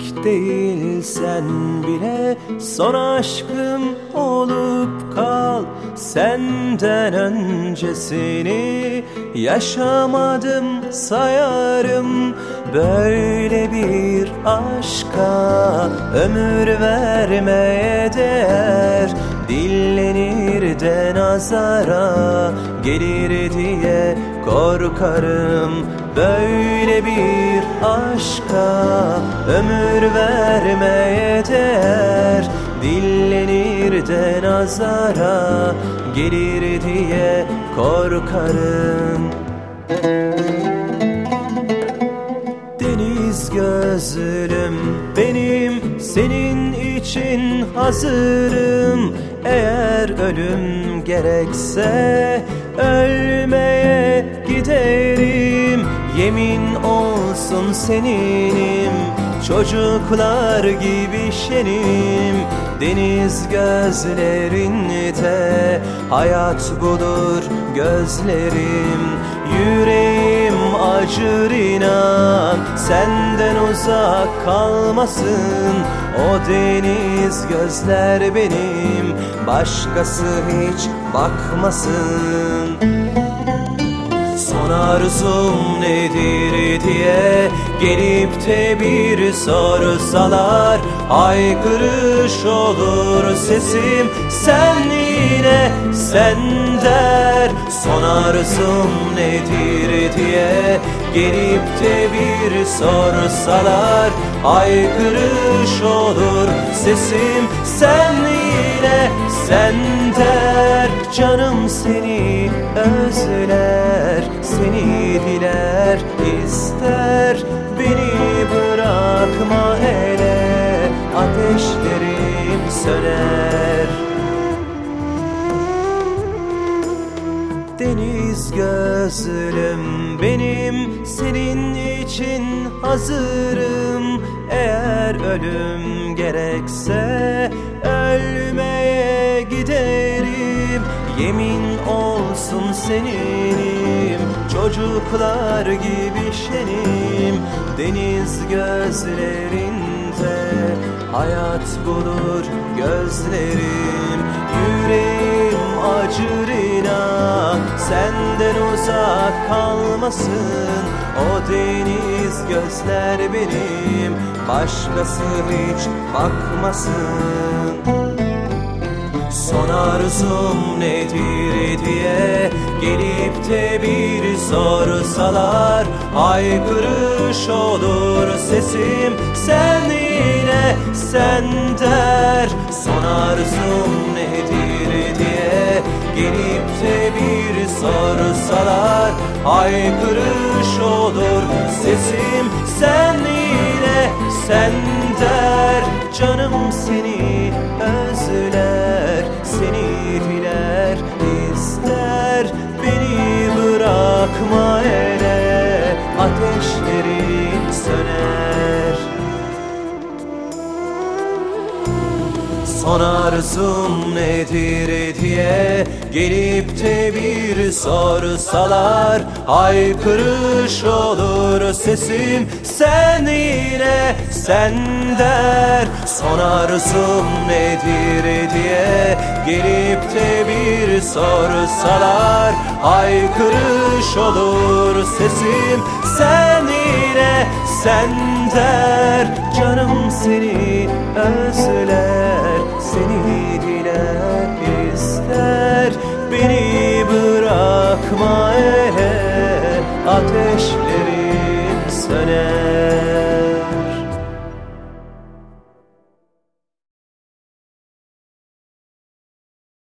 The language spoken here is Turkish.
ilk değilsen bile. Son aşkım olup kal Senden öncesini. Yaşamadım sayarım Böyle bir aşka. Ömür vermeye değer Dillenir de nazara gelir diye korkarım Böyle bir aşka ömür vermeye değer Dillenir de nazara gelir diye korkarım. Deniz gözlüm benim senin için hazırım. Eğer ölüm gerekse ölmeye Yemin olsun seninim çocuklar gibi şenim. Deniz gözlerinde hayat bulur gözlerim. Yüreğim acır inan senden uzak kalmasın. O deniz gözler benim başkası hiç bakmasın Son arzum nedir diye Gelip de bir sorsalar Aykırış olur sesim Sen yine sen der. Son arzum nedir diye Gelip de bir sorsalar Aykırış olur sesim Sen yine sen der. Canım seni özler diler ister Beni bırakma hele Ateşlerim söner. Deniz gözlüm benim senin için hazırım. Eğer ölüm gerekse ölmeye giderim. Yemin olsun seninim çocuklar gibi şenim Deniz gözlerinde. Hayat bulur gözlerim Yüreğim acır inan senden uzak kalmasın O deniz gözler benim. Başkası hiç bakmasın Son arzum nedir diye Gelip de bir sorsalar Aykırış olur sesim Sen yine sen der. Son arzum nedir diye Gelip de bir sorsalar Aykırış olur sesim Sen yine sen der. Canım seni Seni diler ister Beni bırakma ele Son arzum nedir diye. Gelip de bir sorsalar Haykırış olur sesim. Sen yine sen der Son arzum nedir diye. Gelip de bir sorsalar Haykırış olur sesim. Sen yine sen der Canım seni özler Seni diler ister. Beni bırakma ele Ateşlerin söner